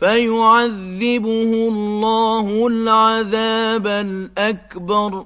فيعذبه الله العذاب الأكبر